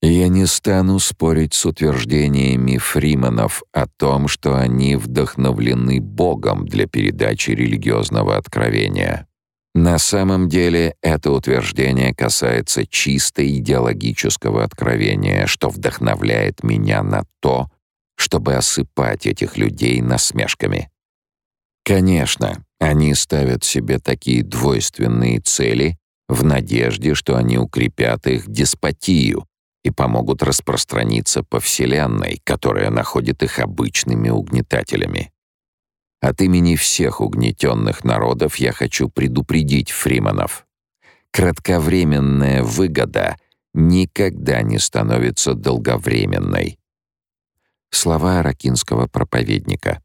Я не стану спорить с утверждениями фриманов о том, что они вдохновлены Богом для передачи религиозного откровения. На самом деле это утверждение касается чисто идеологического откровения, что вдохновляет меня на то, чтобы осыпать этих людей насмешками. Конечно, они ставят себе такие двойственные цели в надежде, что они укрепят их деспотию и помогут распространиться по Вселенной, которая находит их обычными угнетателями. От имени всех угнетенных народов я хочу предупредить фриманов. Кратковременная выгода никогда не становится долговременной. Слова аракинского проповедника.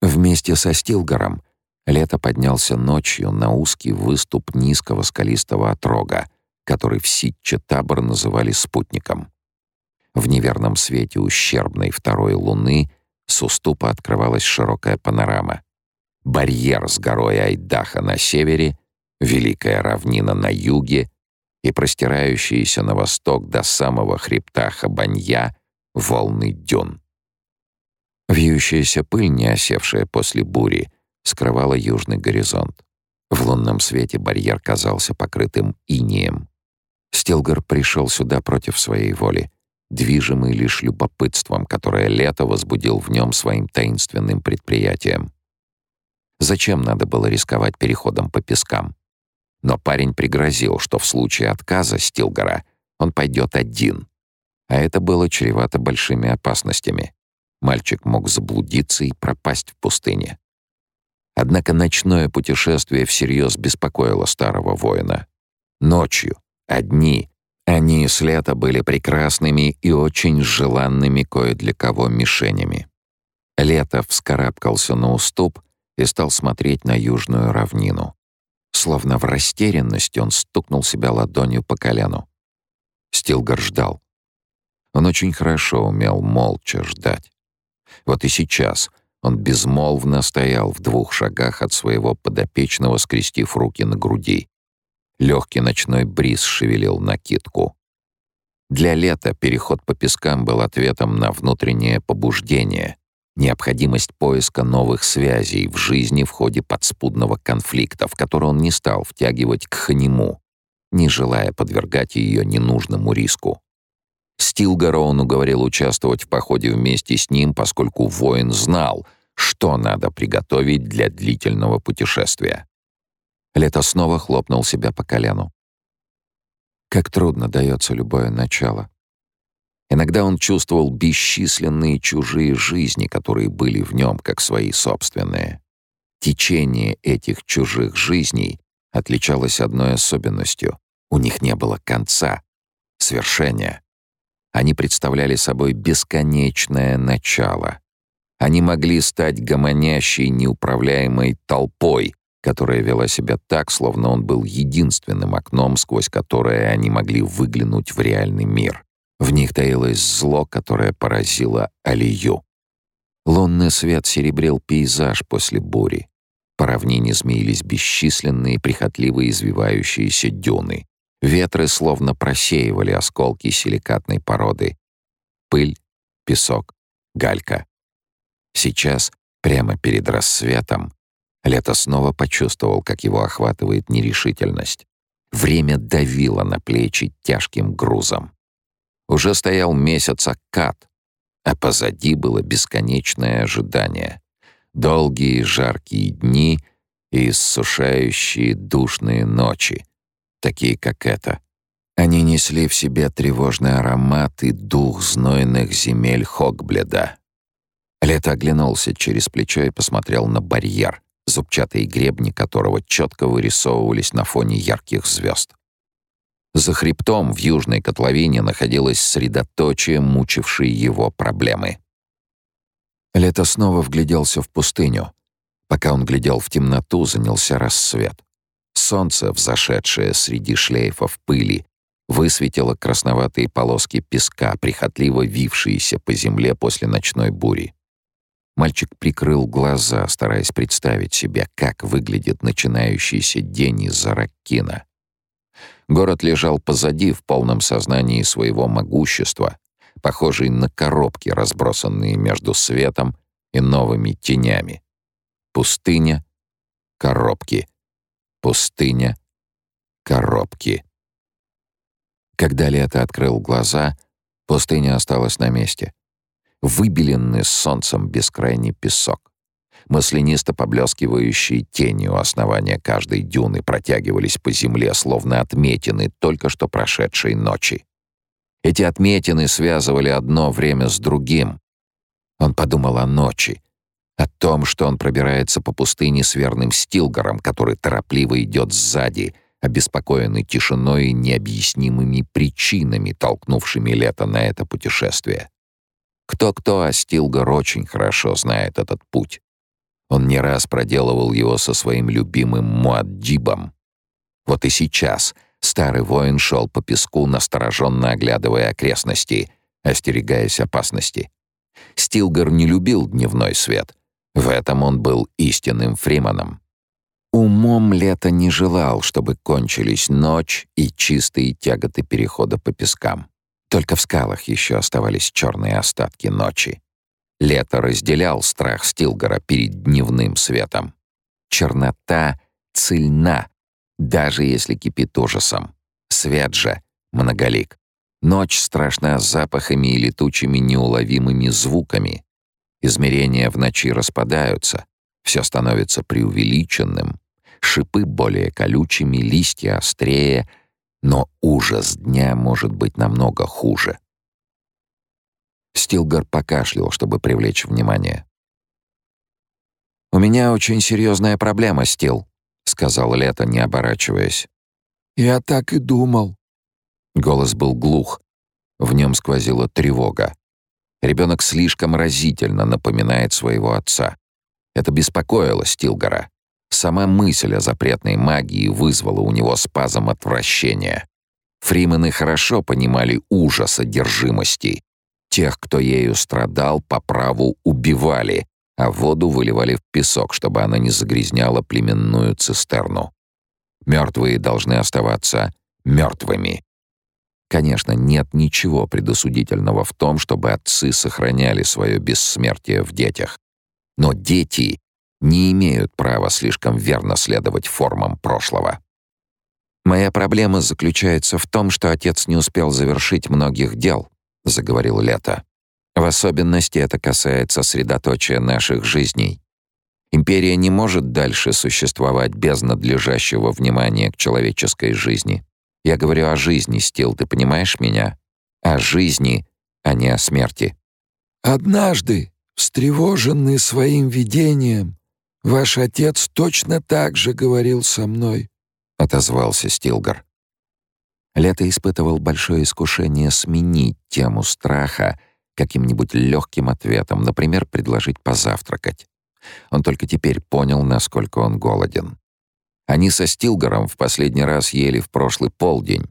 Вместе со Стилгаром Лето поднялся ночью на узкий выступ низкого скалистого отрога, который в Ситче-Табор называли спутником. В неверном свете ущербной второй луны с уступа открывалась широкая панорама. Барьер с горой Айдаха на севере, Великая равнина на юге и простирающиеся на восток до самого хребта Хабанья волны дюн. Вьющаяся пыль, не осевшая после бури, скрывала южный горизонт. В лунном свете барьер казался покрытым инеем. Стилгар пришел сюда против своей воли, движимый лишь любопытством, которое лето возбудил в нем своим таинственным предприятием. Зачем надо было рисковать переходом по пескам? Но парень пригрозил, что в случае отказа Стилгара он пойдет один. А это было чревато большими опасностями. Мальчик мог заблудиться и пропасть в пустыне. Однако ночное путешествие всерьез беспокоило старого воина. Ночью, одни, они с лета были прекрасными и очень желанными кое для кого мишенями. Лето вскарабкался на уступ и стал смотреть на южную равнину. Словно в растерянности он стукнул себя ладонью по колену. Стилгар ждал. Он очень хорошо умел молча ждать. Вот и сейчас он безмолвно стоял в двух шагах от своего подопечного, скрестив руки на груди. Легкий ночной бриз шевелил накидку. Для лета переход по пескам был ответом на внутреннее побуждение, необходимость поиска новых связей в жизни в ходе подспудного конфликта, в который он не стал втягивать к Ханиму, не желая подвергать ее ненужному риску. Стилгара он уговорил участвовать в походе вместе с ним, поскольку воин знал, что надо приготовить для длительного путешествия. Лето снова хлопнул себя по колену. Как трудно дается любое начало. Иногда он чувствовал бесчисленные чужие жизни, которые были в нем как свои собственные. Течение этих чужих жизней отличалось одной особенностью. У них не было конца, свершения. Они представляли собой бесконечное начало. Они могли стать гомонящей, неуправляемой толпой, которая вела себя так, словно он был единственным окном, сквозь которое они могли выглянуть в реальный мир. В них таилось зло, которое поразило Алию. Лунный свет серебрил пейзаж после бури. По равнине змеились бесчисленные, прихотливо извивающиеся дюны. Ветры словно просеивали осколки силикатной породы. Пыль, песок, галька. Сейчас, прямо перед рассветом, Лето снова почувствовал, как его охватывает нерешительность. Время давило на плечи тяжким грузом. Уже стоял месяц Аккад, а позади было бесконечное ожидание. Долгие жаркие дни и иссушающие душные ночи — такие как это. Они несли в себе тревожный аромат и дух знойных земель Хогбледа. Лето оглянулся через плечо и посмотрел на барьер, зубчатые гребни которого четко вырисовывались на фоне ярких звезд. За хребтом в южной котловине находилось средоточие, мучившей его проблемы. Лето снова вгляделся в пустыню. Пока он глядел в темноту, занялся рассвет. Солнце, взошедшее среди шлейфов пыли, высветило красноватые полоски песка, прихотливо вившиеся по земле после ночной бури. Мальчик прикрыл глаза, стараясь представить себе, как выглядит начинающийся день из-за Раккина. Город лежал позади в полном сознании своего могущества, похожий на коробки, разбросанные между светом и новыми тенями. Пустыня, коробки. Пустыня, коробки. Когда Лето открыл глаза, пустыня осталась на месте. Выбеленный солнцем бескрайний песок. Маслянисто поблескивающие тенью основания каждой дюны протягивались по земле, словно отметины только что прошедшей ночи. Эти отметины связывали одно время с другим. Он подумал о ночи, о том, что он пробирается по пустыне с верным Стилгаром, который торопливо идет сзади, обеспокоенный тишиной и необъяснимыми причинами, толкнувшими лето на это путешествие. Кто-кто, а Стилгар очень хорошо знает этот путь. Он не раз проделывал его со своим любимым Муаддибом. Вот и сейчас старый воин шел по песку, настороженно оглядывая окрестности, остерегаясь опасности. Стилгар не любил дневной свет. В этом он был истинным фриманом. Умом лето не желал, чтобы кончились ночь и чистые тяготы перехода по пескам. Только в скалах еще оставались черные остатки ночи. Лето разделял страх Стилгора перед дневным светом. Чернота цельна, даже если кипит ужасом. Свет же многолик. Ночь страшна запахами и летучими неуловимыми звуками. Измерения в ночи распадаются, все становится преувеличенным, шипы более колючими, листья острее, но ужас дня может быть намного хуже. Стилгар покашлял, чтобы привлечь внимание. «У меня очень серьезная проблема, Стил», — сказал Лето, не оборачиваясь. «Я так и думал». Голос был глух. В нем сквозила тревога. Ребенок слишком разительно напоминает своего отца. Это беспокоило Стилгара. Сама мысль о запретной магии вызвала у него спазм отвращения. Фримены хорошо понимали ужас одержимости, Тех, кто ею страдал, по праву убивали, а воду выливали в песок, чтобы она не загрязняла племенную цистерну. Мертвые должны оставаться мертвыми. Конечно, нет ничего предосудительного в том, чтобы отцы сохраняли свое бессмертие в детях. Но дети не имеют права слишком верно следовать формам прошлого. Моя проблема заключается в том, что отец не успел завершить многих дел, — заговорил Лето. «В особенности это касается средоточия наших жизней. Империя не может дальше существовать без надлежащего внимания к человеческой жизни. Я говорю о жизни, Стил, ты понимаешь меня? О жизни, а не о смерти». «Однажды, встревоженный своим видением, ваш отец точно так же говорил со мной», — отозвался Стилгар. Лето испытывал большое искушение сменить тему страха каким-нибудь легким ответом, например, предложить позавтракать. Он только теперь понял, насколько он голоден. Они со Стилгаром в последний раз ели в прошлый полдень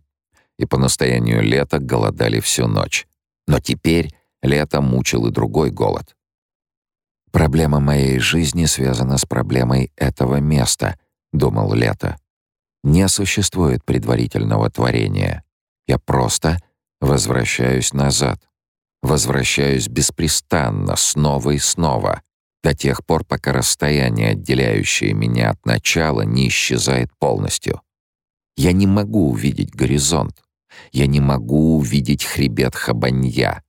и по настоянию Лета голодали всю ночь. Но теперь Лето мучил и другой голод. «Проблема моей жизни связана с проблемой этого места», — думал Лето. Не существует предварительного творения. Я просто возвращаюсь назад. Возвращаюсь беспрестанно, снова и снова, до тех пор, пока расстояние, отделяющее меня от начала, не исчезает полностью. Я не могу увидеть горизонт. Я не могу увидеть хребет Хабанья.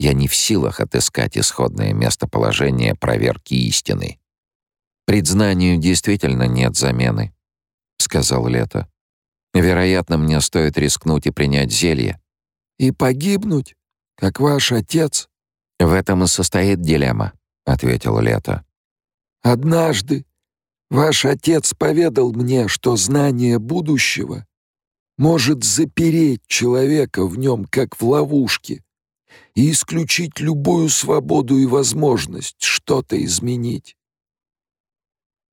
Я не в силах отыскать исходное местоположение проверки истины. Предзнанию действительно нет замены сказал Лето. «Вероятно, мне стоит рискнуть и принять зелье». «И погибнуть, как ваш отец?» «В этом и состоит дилемма», — ответил Лето. «Однажды ваш отец поведал мне, что знание будущего может запереть человека в нем, как в ловушке, и исключить любую свободу и возможность что-то изменить.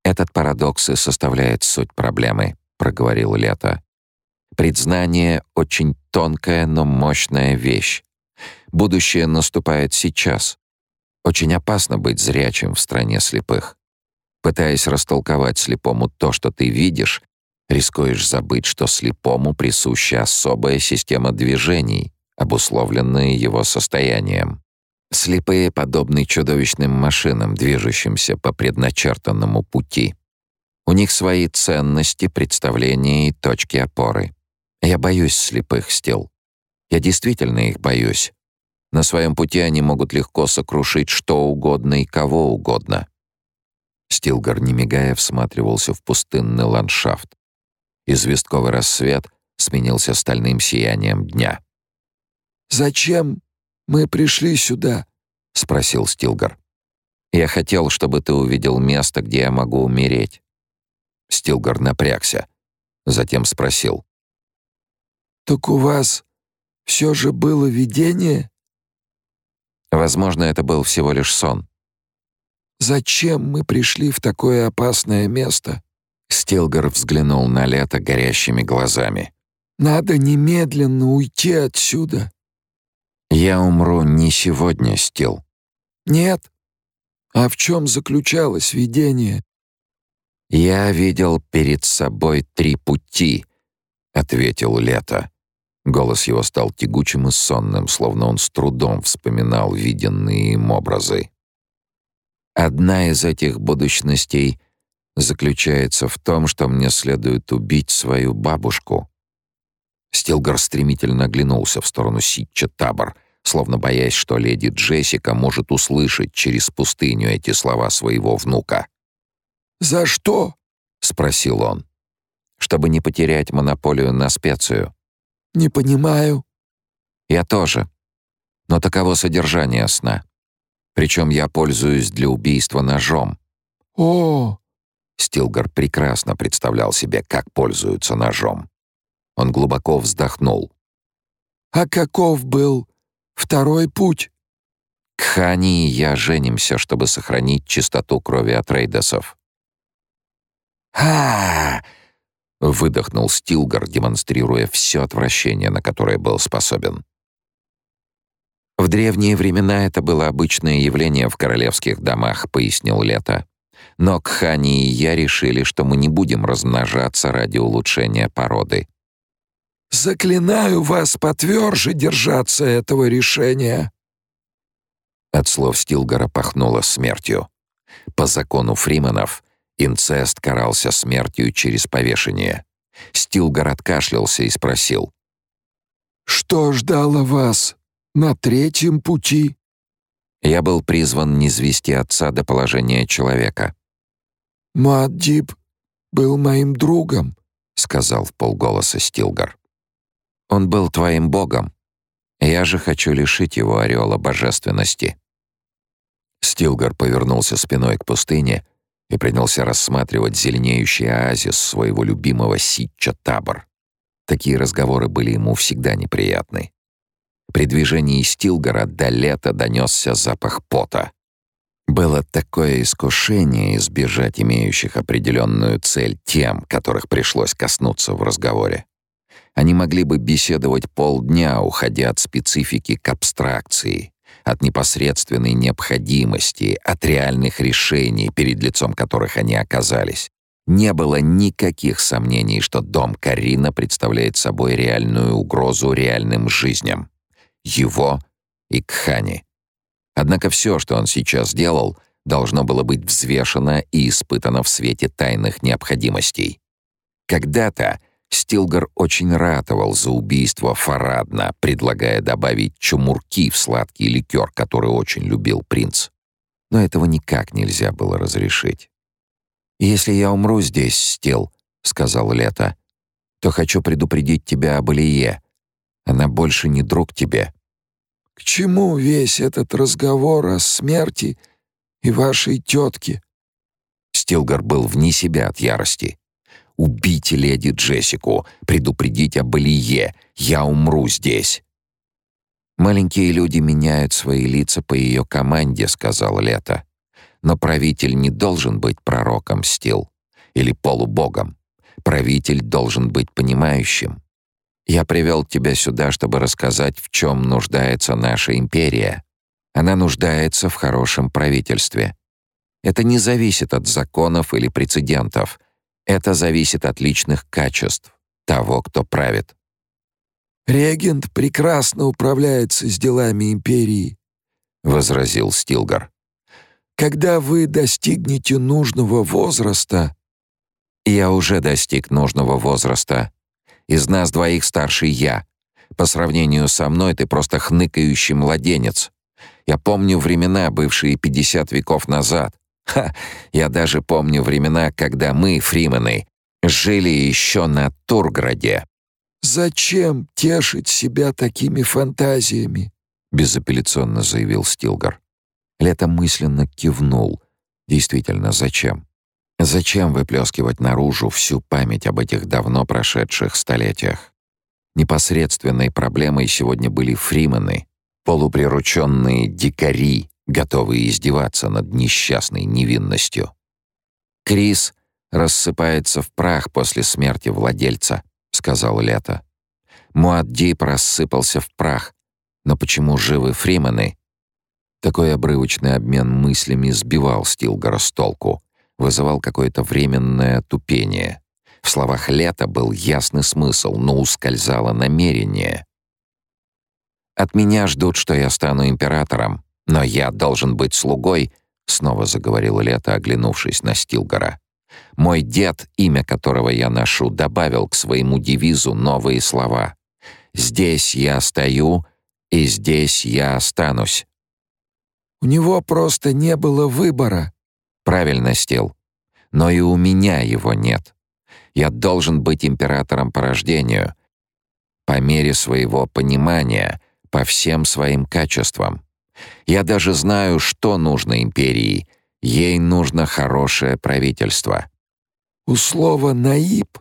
«Этот парадокс и составляет суть проблемы», — проговорил Лето. «Предзнание — очень тонкая, но мощная вещь. Будущее наступает сейчас. Очень опасно быть зрячим в стране слепых. Пытаясь растолковать слепому то, что ты видишь, Рискуешь забыть, что слепому присуща особая система движений, обусловленная его состоянием. Слепые подобны чудовищным машинам, движущимся по предначертанному пути. У них свои ценности, представления и точки опоры. Я боюсь слепых стил. Я действительно их боюсь. На своем пути они могут легко сокрушить что угодно и кого угодно. Стилгар, не мигая, всматривался в пустынный ландшафт. Известковый рассвет сменился стальным сиянием дня. «Зачем мы пришли сюда?» — спросил Стилгар. «Я хотел, чтобы ты увидел место, где я могу умереть». Стилгар напрягся, затем спросил. «Так у вас все же было видение?» Возможно, это был всего лишь сон. «Зачем мы пришли в такое опасное место?» Стилгар взглянул на лето горящими глазами. «Надо немедленно уйти отсюда». «Я умру не сегодня, Стил». «Нет. А в чем заключалось видение?» «Я видел перед собой три пути», — ответил Лето. Голос его стал тягучим и сонным, словно он с трудом вспоминал виденные им образы. Одна из этих будущностей заключается в том, что мне следует убить свою бабушку. Стилгар стремительно оглянулся в сторону Ситча Табор, словно боясь, что леди Джессика может услышать через пустыню эти слова своего внука. «За что?» — спросил он. «Чтобы не потерять монополию на специю». «Не понимаю». «Я тоже. Но таково содержание сна. Причем я пользуюсь для убийства ножом». «О!» Стилгар прекрасно представлял себе, как пользуются ножом. Он глубоко вздохнул. «А каков был второй путь?» «К Хани и я женимся, чтобы сохранить чистоту крови от рейдесов». «А-а-а!» выдохнул Стилгар, демонстрируя все отвращение, на которое был способен. В древние времена это было обычное явление в королевских домах, пояснил Лето. Но Кхани и я решили, что мы не будем размножаться ради улучшения породы. «Заклинаю вас потверже держаться этого решения!» От слов Стилгара пахнуло смертью. По закону Фриманов инцест карался смертью через повешение. Стилгар откашлялся и спросил. «Что ждало вас на третьем пути?» Я был призван низвести отца до положения человека. «Маддиб был моим другом», — сказал в полголоса Стилгар. «Он был твоим богом. Я же хочу лишить его ореола божественности». Стилгар повернулся спиной к пустыне и принялся рассматривать зеленеющий оазис своего любимого Ситча Табор. Такие разговоры были ему всегда неприятны. При движении Стилгара до лета донесся запах пота. Было такое искушение избежать имеющих определенную цель тем, которых пришлось коснуться в разговоре. Они могли бы беседовать полдня, уходя от специфики к абстракции, от непосредственной необходимости, от реальных решений, перед лицом которых они оказались. Не было никаких сомнений, что дом Карина представляет собой реальную угрозу реальным жизням. Его и Кхани. Однако все, что он сейчас делал, должно было быть взвешено и испытано в свете тайных необходимостей. Когда-то Стилгар очень ратовал за убийство Фарадна, предлагая добавить чумурки в сладкий ликер, который очень любил принц. Но этого никак нельзя было разрешить. «Если я умру здесь, Стил», — сказал Лето, — «то хочу предупредить тебя об Илье. Она больше не друг тебе. К чему весь этот разговор о смерти и вашей тетке?» Стилгар был вне себя от ярости. «Убить леди Джессику, предупредить об Илье. Я умру здесь». «Маленькие люди меняют свои лица по ее команде», — сказал Лето. «Но правитель не должен быть пророком, Стил, или полубогом. Правитель должен быть понимающим. Я привел тебя сюда, чтобы рассказать, в чем нуждается наша империя. Она нуждается в хорошем правительстве. Это не зависит от законов или прецедентов. Это зависит от личных качеств того, кто правит. «Регент прекрасно управляется с делами империи», — возразил Стилгар. «Когда вы достигнете нужного возраста...» «Я уже достиг нужного возраста. Из нас двоих старший я. По сравнению со мной ты просто хныкающий младенец. Я помню времена, бывшие 50 веков назад. Ха, я даже помню времена, когда мы, фримены, жили еще на Турграде. «Зачем тешить себя такими фантазиями?» — безапелляционно заявил Стилгар. Лето мысленно кивнул. Действительно, зачем? Зачем выплескивать наружу всю память об этих давно прошедших столетиях? Непосредственной проблемой сегодня были фримены, полуприрученные дикари, готовые издеваться над несчастной невинностью. Крис рассыпается в прах после смерти владельца, сказал Лето. Муаддип рассыпался в прах. Но почему живы фримены? Такой обрывочный обмен мыслями сбивал Стилгора с толку, вызывал какое-то временное тупение. В словах Лета был ясный смысл, но ускользало намерение. «От меня ждут, что я стану императором, но я должен быть слугой», — снова заговорил Лето, оглянувшись на Стилгора. Мой дед, имя которого я ношу, добавил к своему девизу новые слова. «Здесь я стою, и здесь я останусь». «У него просто не было выбора». «Правильно, Стил. Но и у меня его нет. Я должен быть императором по рождению, по мере своего понимания, по всем своим качествам. Я даже знаю, что нужно империи. Ей нужно хорошее правительство. У слова «наиб»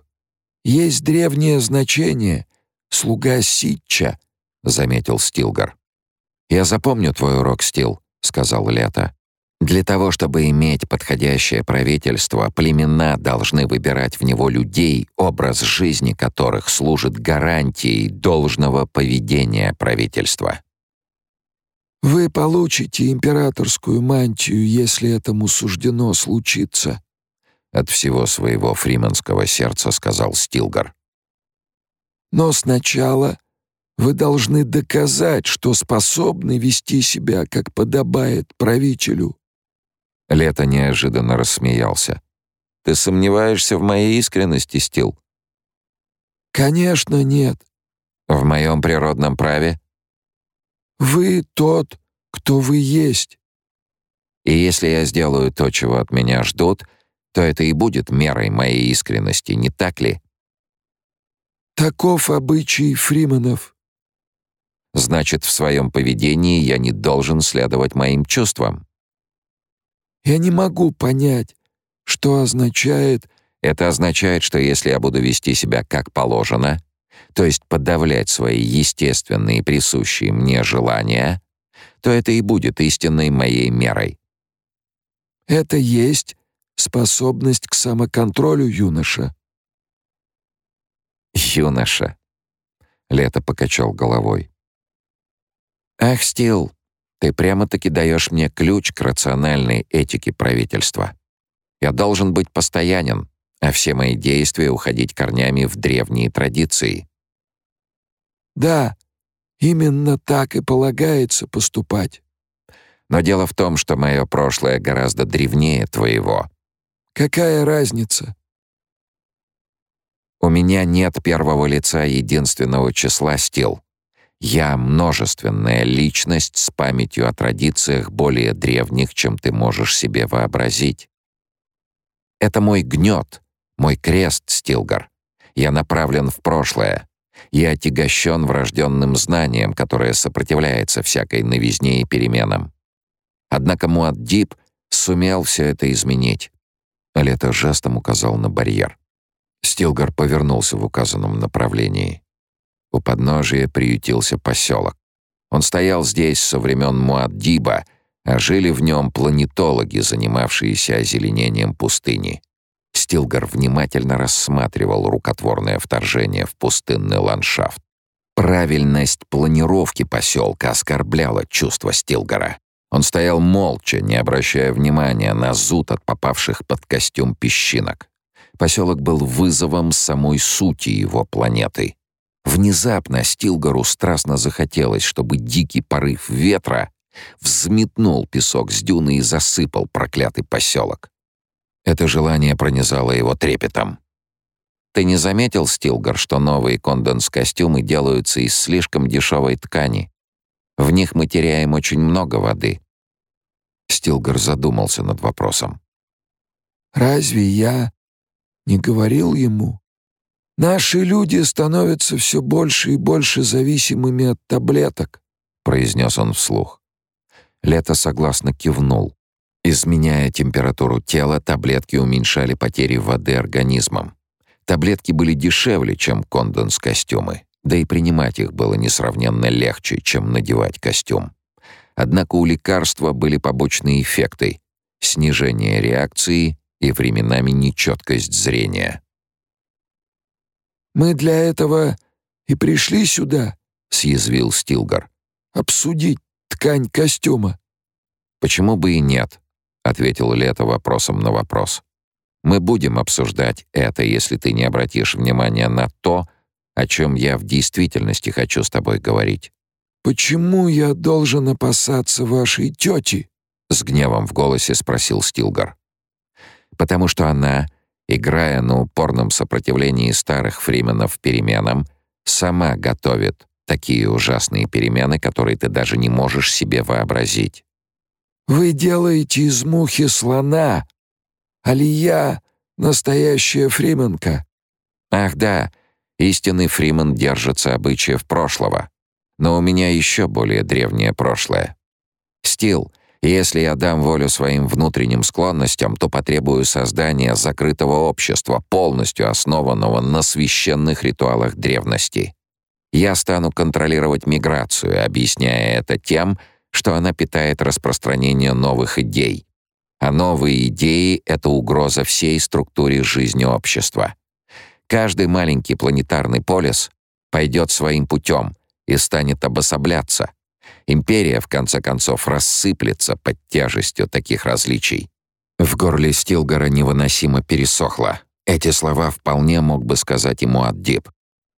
есть древнее значение «слуга Ситча», — заметил Стилгар. «Я запомню твой урок, Стил», — сказал Лето. «Для того, чтобы иметь подходящее правительство, племена должны выбирать в него людей, образ жизни которых служит гарантией должного поведения правительства». «Вы получите императорскую мантию, если этому суждено случиться», от всего своего фриманского сердца сказал Стилгар. «Но сначала вы должны доказать, что способны вести себя, как подобает правителю». Лето неожиданно рассмеялся. «Ты сомневаешься в моей искренности, Стил?» «Конечно, нет». «В моем природном праве?» «Вы тот, кто вы есть». «И если я сделаю то, чего от меня ждут, то это и будет мерой моей искренности, не так ли? Таков обычай фриманов. Значит, в своем поведении я не должен следовать моим чувствам. Я не могу понять, что означает... Это означает, что если я буду вести себя как положено, то есть подавлять свои естественные присущие мне желания, то это и будет истинной моей мерой. Это есть способность к самоконтролю юноша. Юноша. Лето покачал головой. Ах, Стил, ты прямо-таки даешь мне ключ к рациональной этике правительства. Я должен быть постоянен, а все мои действия уходить корнями в древние традиции. Да, именно так и полагается поступать. Но дело в том, что мое прошлое гораздо древнее твоего. Какая разница? У меня нет первого лица единственного числа стил. Я множественная личность с памятью о традициях более древних, чем ты можешь себе вообразить. Это мой гнет, мой крест, Стилгар. Я направлен в прошлое. Я отягощен врожденным знанием, которое сопротивляется всякой новизне и переменам. Однако Муаддиб сумел все это изменить. Алета жестом указал на барьер. Стилгар повернулся в указанном направлении. У подножия приютился поселок. Он стоял здесь со времен Муаддиба, а жили в нем планетологи, занимавшиеся озеленением пустыни. Стилгар внимательно рассматривал рукотворное вторжение в пустынный ландшафт. Правильность планировки поселка оскорбляла чувство Стилгара. Он стоял молча, не обращая внимания на зуд от попавших под костюм песчинок. Поселок был вызовом самой сути его планеты. Внезапно Стилгару страстно захотелось, чтобы дикий порыв ветра взметнул песок с дюны и засыпал проклятый поселок. Это желание пронизало его трепетом. Ты не заметил, Стилгар, что новые конденс-костюмы делаются из слишком дешевой ткани? В них мы теряем очень много воды. Стилгар задумался над вопросом. «Разве я не говорил ему? Наши люди становятся все больше и больше зависимыми от таблеток», — произнес он вслух. Лето согласно кивнул. Изменяя температуру тела, таблетки уменьшали потери воды организмом. Таблетки были дешевле, чем конденс-костюмы, да и принимать их было несравненно легче, чем надевать костюм. Однако у лекарства были побочные эффекты — снижение реакции и временами нечеткость зрения. «Мы для этого и пришли сюда», — съязвил Стилгар. «Обсудить ткань костюма». «Почему бы и нет?» — ответил Лето вопросом на вопрос. «Мы будем обсуждать это, если ты не обратишь внимания на то, о чем я в действительности хочу с тобой говорить». «Почему я должен опасаться вашей тети?» — с гневом в голосе спросил Стилгар. «Потому что она, играя на упорном сопротивлении старых фрименов переменам, сама готовит такие ужасные перемены, которые ты даже не можешь себе вообразить». «Вы делаете из мухи слона, Алия — настоящая фрименка». «Ах да, истинный фримен держится обычаев прошлого». Но у меня еще более древнее прошлое. Стил, если я дам волю своим внутренним склонностям, то потребую создания закрытого общества, полностью основанного на священных ритуалах древности. Я стану контролировать миграцию, объясняя это тем, что она питает распространение новых идей. А новые идеи — это угроза всей структуре жизни общества. Каждый маленький планетарный полис пойдет своим путем — и станет обособляться. Империя, в конце концов, рассыплется под тяжестью таких различий. В горле Стилгора невыносимо пересохло. Эти слова вполне мог бы сказать ему Аддиб.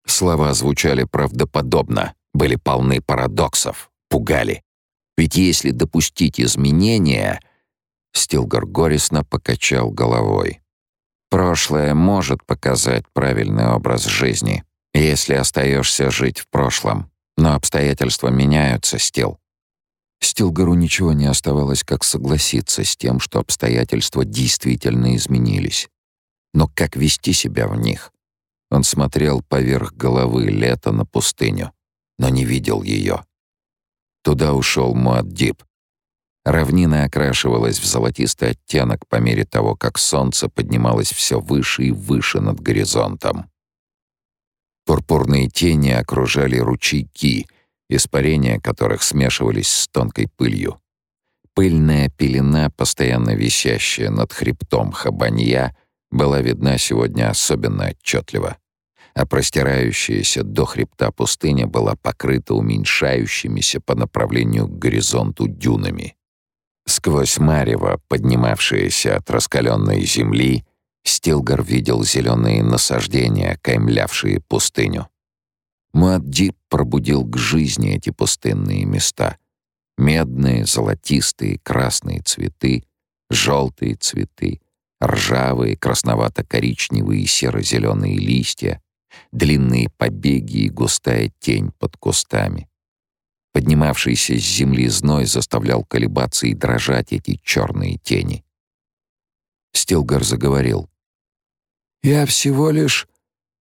Слова звучали правдоподобно, были полны парадоксов, пугали. Ведь если допустить изменения... Стилгор горестно покачал головой. Прошлое может показать правильный образ жизни, если остаешься жить в прошлом. Но обстоятельства меняются, Стил. Стилгару ничего не оставалось, как согласиться с тем, что обстоятельства действительно изменились. Но как вести себя в них? Он смотрел поверх головы лето на пустыню, но не видел ее. Туда ушел Муаддиб. Равнина окрашивалась в золотистый оттенок по мере того, как солнце поднималось все выше и выше над горизонтом. Пурпурные тени окружали ручейки, испарения которых смешивались с тонкой пылью. Пыльная пелена, постоянно висящая над хребтом Хабанья, была видна сегодня особенно отчетливо, а простирающаяся до хребта пустыня была покрыта уменьшающимися по направлению к горизонту дюнами. Сквозь марево, поднимавшееся от раскаленной земли, Стилгар видел зеленые насаждения, каймлявшие пустыню. Муаддиб пробудил к жизни эти пустынные места. Медные, золотистые, красные цветы, желтые цветы, ржавые, красновато-коричневые и серо-зеленые листья, длинные побеги и густая тень под кустами. Поднимавшийся с земли зной заставлял колебаться и дрожать эти черные тени. Стилгар заговорил. Я всего лишь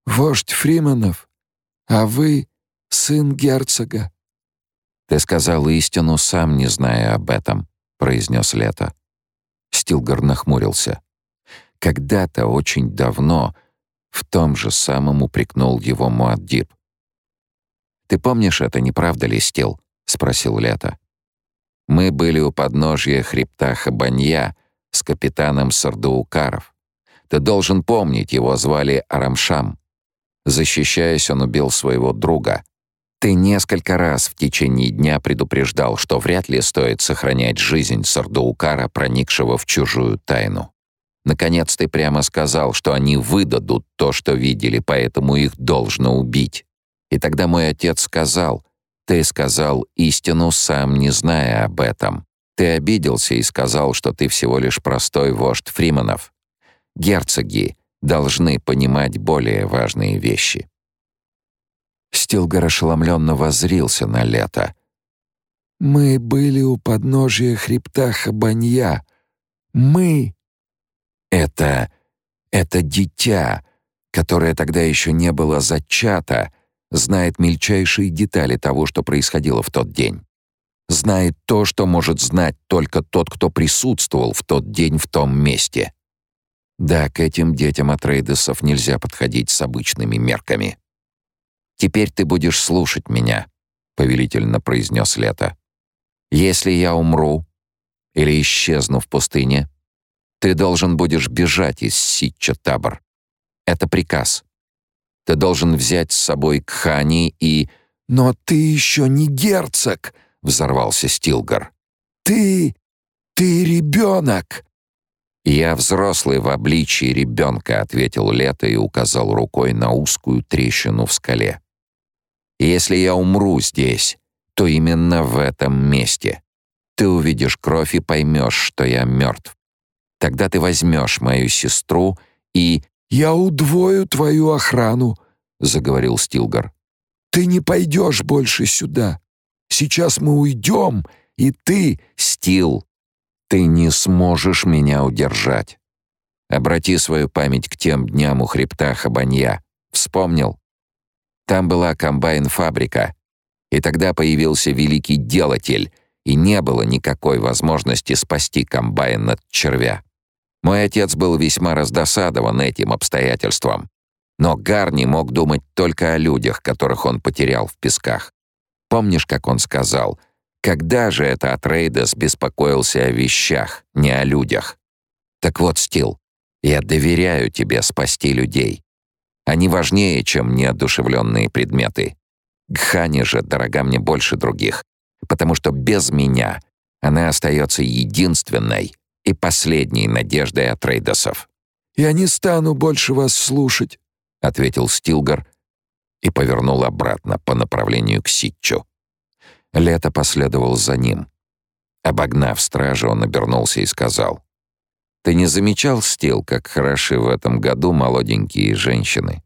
вождь Фриманов, а вы — сын герцога». «Ты сказал истину, сам не зная об этом», — произнес Лето. Стилгар нахмурился. Когда-то, очень давно, в том же самом упрекнул его Муаддиб. «Ты помнишь это, не правда ли, Стил?» — спросил Лето. «Мы были у подножья хребта Хабанья с капитаном Сардаукаров. Ты должен помнить, его звали Арамшам. Защищаясь, он убил своего друга. Ты несколько раз в течение дня предупреждал, что вряд ли стоит сохранять жизнь Сардаукара, проникшего в чужую тайну. Наконец ты прямо сказал, что они выдадут то, что видели, поэтому их должно убить. И тогда мой отец сказал, ты сказал истину, сам не зная об этом. Ты обиделся и сказал, что ты всего лишь простой вождь Фриманов. Герцоги должны понимать более важные вещи. Стилгар ошеломленно воззрился на лето. «Мы были у подножия хребта Хабанья. Мы это... это дитя, которое тогда еще не было зачато, знает мельчайшие детали того, что происходило в тот день. Знает то, что может знать только тот, кто присутствовал в тот день в том месте. Да, к этим детям от Рейдесов нельзя подходить с обычными мерками. «Теперь ты будешь слушать меня», — повелительно произнес Лето. «Если я умру или исчезну в пустыне, ты должен будешь бежать из Ситча-Табор. Это приказ. Ты должен взять с собой Кхани и... «Но ты еще не герцог!» — взорвался Стилгар. «Ты... ты ребенок!» «Я взрослый в обличии ребенка», — ответил Лето и указал рукой на узкую трещину в скале. «Если я умру здесь, то именно в этом месте. Ты увидишь кровь и поймешь, что я мертв. Тогда ты возьмешь мою сестру и...» «Я удвою твою охрану», — заговорил Стилгар. «Ты не пойдешь больше сюда. Сейчас мы уйдем, и ты...» «Стил, ты не сможешь меня удержать. Обрати свою память к тем дням у хребта Хабанья. Вспомнил? Там была комбайн-фабрика, и тогда появился великий делатель, и не было никакой возможности спасти комбайн от червя. Мой отец был весьма раздосадован этим обстоятельством. Но Гарни мог думать только о людях, которых он потерял в песках. Помнишь, как он сказал, когда же это Атрейдес беспокоился о вещах, не о людях? Так вот, Стил, я доверяю тебе спасти людей. Они важнее, чем неодушевленные предметы. Гхани же дорога мне больше других, потому что без меня она остается единственной, и последней надеждой от Рейдосов. «Я не стану больше вас слушать», — ответил Стилгар и повернул обратно по направлению к Ситчу. Лето последовал за ним. Обогнав стражу, он обернулся и сказал, «Ты не замечал, Стил, как хороши в этом году молоденькие женщины?